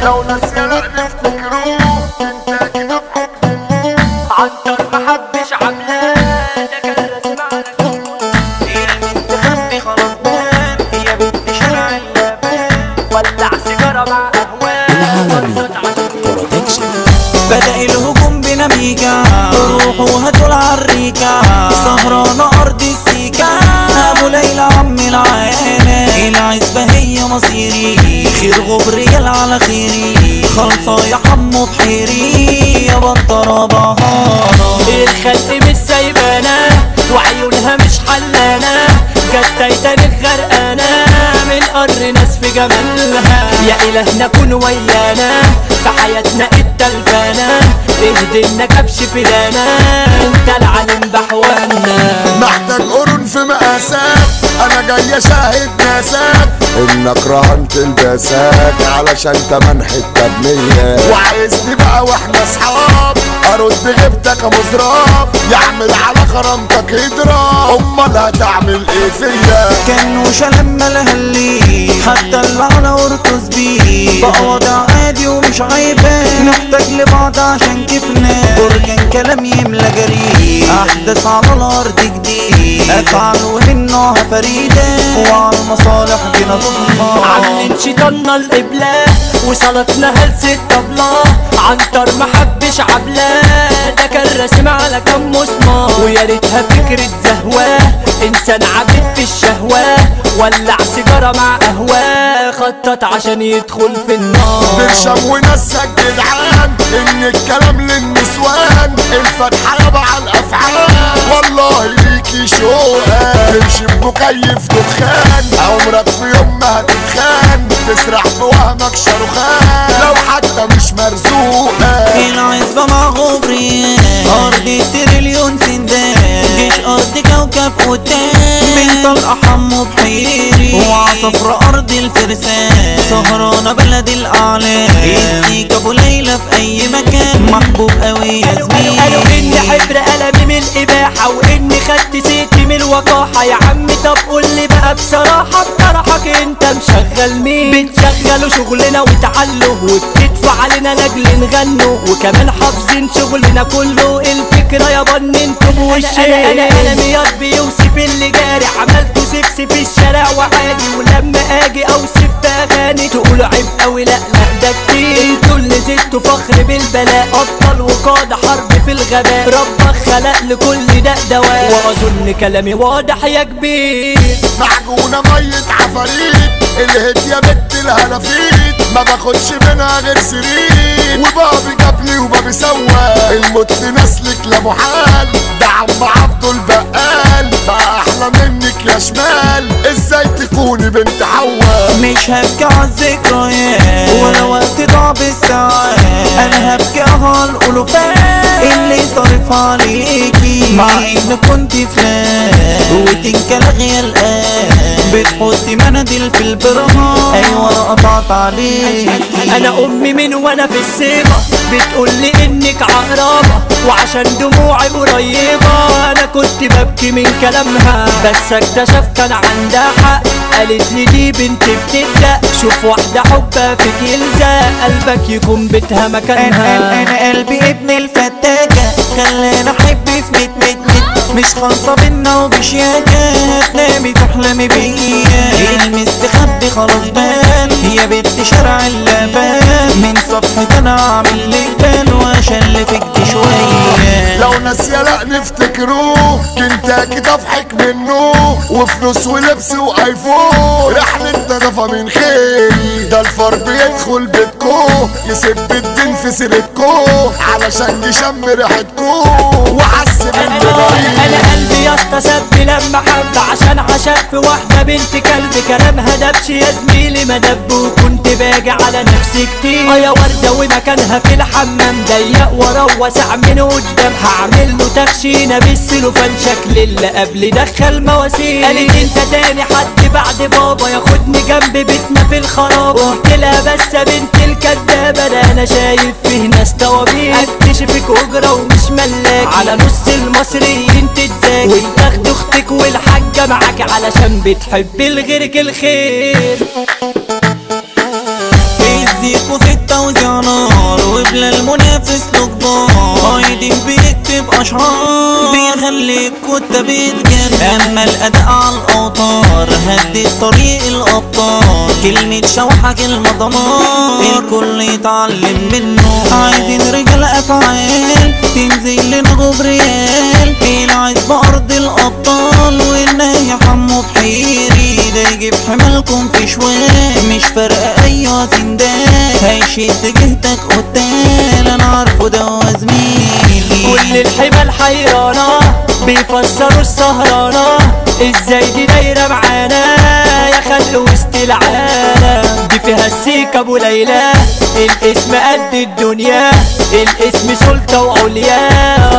Don't listen to مصيري خير غبريال على خيري. خلصة يا حمو بحيري يا بطرة بهارة. الخلق مش سايبانا؟ وعيونها مش حلانة جت تايتانيك غرقانة من قر ناس في جمالها. يا إلهنا كن ويانا. في حياتنا التلفانة اهدي لنا كبش فدانا انت العالم بحوانا محتاج قرن في مقاسات أنا جاي أشاهد ناسات إنك رهنت الباسات علشان تمن حتة بنية. وعايزني بقى وإحنا أصحاب. أرد غيبتك مزراب يعمل على كرامتك اضراب أمال هتعمل إيه فيا؟ كانوش لما لهلي حتى على ارقص بيه بقى وضع عادي ومش عيبان نحتاج لبعض عشان كيفنا. بركان كلام يملى جريء أحدث على الأرض جديد. افعال ومن نوعها فريدة. وعلى المصالح بنا تضمن عاملين شيطاننا القبلة. وصلتنا هلس الطبلة. عنتر محبش عبلة. ده كان راسم على كام مسمار ويا ريتها فكرة زهوة انسان عبيد في الشهوة. ولع سيجارة مع قهوة. خطط عشان يدخل في النار. برشام ونسك جدعان إن الكلام للنسوان الفتحة يابا على الأفعال. والله ليكي شوقة تمشي بمكيف دخان. عمرك في يوم ما هتتخان. تسرح في وهمك شاروخان لو حتى مش مرزوقة العزبة مع غبري أرض تريليون سندان. جيش أرض كوكب قدام. من طلقة وعصفر أرض الفرسان. سهرانة بلد الأعلام. السيك أبو ليلى في أي مكان. محبوب أوي يا قالوا قالوا زميلي حبر قلمي من الإباحة وإني خدت سيتي من الوقاحة. يا عم طب قول لي بقى بصراحة بطرحك أنت مشغل مين؟ بتشغلوا شغلنا وتعلوا وبتدفع علينا لأجل نغنوا. وكمان حافظين شغلنا كله الفكرة يا بن أنتوا بوشين أنا أنا أنا مياد بيوصف اللي جاري عملته سكس في الشارع. وعادي ولما آجي اوصف أغاني تقولوا عيب قوي لا لا ده كتير. أنتوا اللي زدتوا فخر بالبلاء. أبطال وقادة حرب في الغباء. ربك خلق لكل ده دواء. وأظن كلامي واضح يا كبير. معجونة مية عفاريت. الهد يا بنت الهلافيت ما باخدش منها غير سرير. وبابي جابلي وبابي سوا الموت نسلك لا محال. ده عم عبده البقال. بقى أحلى منك يا شمال. إزاي مش هبكي على الذكريات ولا وقت ضاع بالساعات أنا هبكي على الالوفات اللي صارف عليكي مع ان كنت فلان وتنكلغي الان بتحطي مناديل في البرهان أيوه أنا قطعت عليكي أنا امي من وأنا في السيبة بتقول لي إنك عقربة وعشان دموعي قريبة أنا كنت ببكي من كلامها بس اكتشفت كان عندها حق. قالت لي دي بنت بتبدأ شوف واحدة حبها فيك يلزق قلبك يكون بيتها مكانها. أنا قلبي ابن الفتاكة خلاني أحب في ميت ميت ميت. مش خالصة بينا وبشياكة هتنامي تحلمي بيا. المستخبي خلاص بان هي بنت شارع اللبان. من صفحة أنا عامل لك بان وأشلفك دي شوية. لو ناسية لا نفتكروه كنتاكي تضحك منه. وفلوس ولبس وأيفون رحلة نظافة من خيري. ده الفار بيدخل بيتكو يسب الدين في سيرتكو. علشان يشم ريحتكو وحس بالبرايق أنا قلبي سب لما حب عشان عشق في واحدة بنت كلب كلامها دبش يا زميلي ما دب وكنت باجي على نفسي كتير. آه يا وردة ومكانها في الحمام ضيق ورا واسع من قدام. هعمل له تخشينه بالسلوفان شكل اللي قبل دخل مواسير. قالت أنت تاني حد بعد بابا ياخدني جنب بيتنا في الخراب قلت لها بس يا بنت الكدابة ده أنا شايف فيه ناس توابير اكتشفك أجرة ومش ملاك. على نص المصريين تتذاكي وتاخد أختك والحاجة معاك علشان بتحب لغيرك الخير. قبل المنافس نقضان قايد بيكتب اشعار بيخلي الكتاب يتجن أما الأداء على الأوتار هدي طريق الأبطال. كلمة شوحة كلمة دمار الكل يتعلم منه. عايزين رجال أفعال تنزل لنا غبريال العز بأرض الأبطال والنهي حمو بحيري ده يجيب حمالكم في شوال. مش فارقة أيوه سندال هيشد جهتك قتال أنا عارفه ده زميلي كل الحمل حيرانة بيفسروا السهرانة. إزاي دي دايرة معانا. يا خل وسط العالم. دي فيها السيكة ابو ليلى الاسم قد الدنيا. الاسم سلطة وعليا.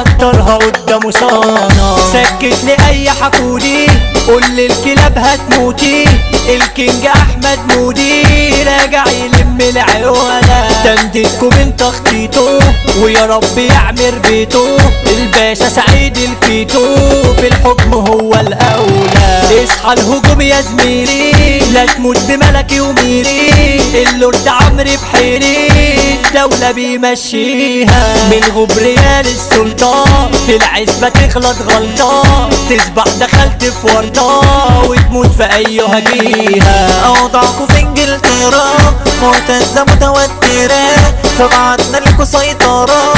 أكترها قدامه صانع سكت لي أي حقودي. قول للكلاب هتموتي. ال king أحمد مودي. راجع يلم العيونة. تمديدكم من تخطيطه ويا رب يعمر بيته الباشا سعيد الكيتو. في الحكم هو الأولى. اصحى الهجوم يا زميلي. لا تموت بملكي وميري اللورد عمرو بحيري الدولة بيمشيها. من غبريال السلطان في العزبة تغلط غلطة. تصبح دخلت في ورطة. وتموت في أيها جيها اوضاعكوا في إنجلترا. معتزة متوترة. فبعتنا لكوا سيطرة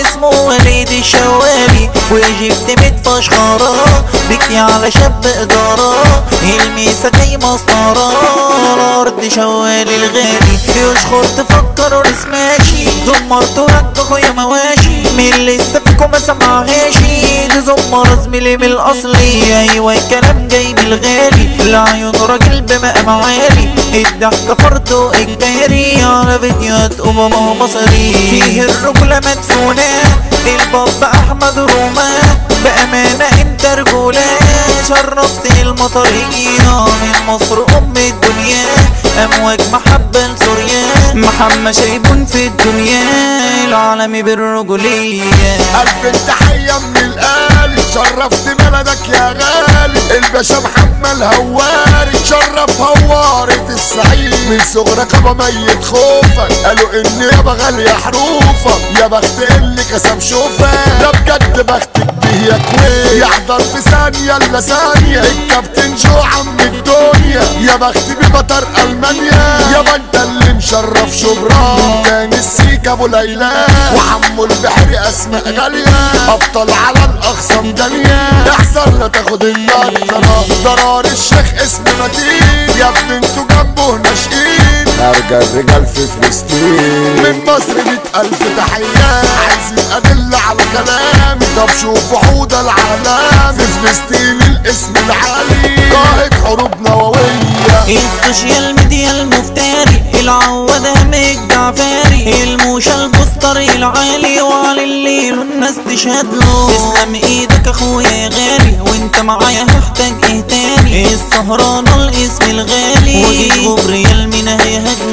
اسمه وليد الشوالي وجبت متفشخرة بكي على شاب إدارة الميسة جاي مسطرة الأرض شوالي الغالي يشخر تفكر ورس ماشي زمرت ورد اخويا مواشي من لسه فيكم ما سمعهاشي دي زمر زميلي من الأصلي أيوة الكلام جاي من الغالي العيون راجل بمقام عالي الضحكة فرضه إجباري على فيديوهات أمم مصري فيه الرجولة مدفونة الباب أحمد رومان بأمانة انت رجولة شرفت المطرية من مصر أم الدنيا أمواج محبة لسوريا محمد شايبون في الدنيا العالمي بالرجولية. ألف تحية من القالي شرفت بلدك يا غالي. الباشا محمد هواري شرف هوارة السعيد من صغرك ابا ميت خوفك قالوا ان يابا غالية حروفك. يا بخت اللي كسب شوفك ده بجد بختك. يا كويت. يحضر في ثانية الا ثانية. الكابتن جو عم الدنيا. يا بخت ببطر ألمانيا. يابا انت اللي مشرف شبرا. تاني السيك أبو ليلى. وعمو البحر أسماء غالية. ابطال على الاخصام دنيا احذر لا تاخد النضرة ضرار الشيخ اسم متين. يا ابني أنتوا جنبه ناشئين. ارجع الرجال في فلسطين. من مصر مئة ألف تحية. عايزين طب شوفوا حوض العالم في فلسطين الاسم العالي. قائد حروب نووية السوشيال ميديا المفتري العواد همك جعفاري الموشة البوستري العالي وعلى الليل والناس تشهد له. تسلم إيدك اخويا غالي وانت معايا هحتاج إيه تاني؟ السهرانة الاسم الغالي. وجيت غبريال من هي هجي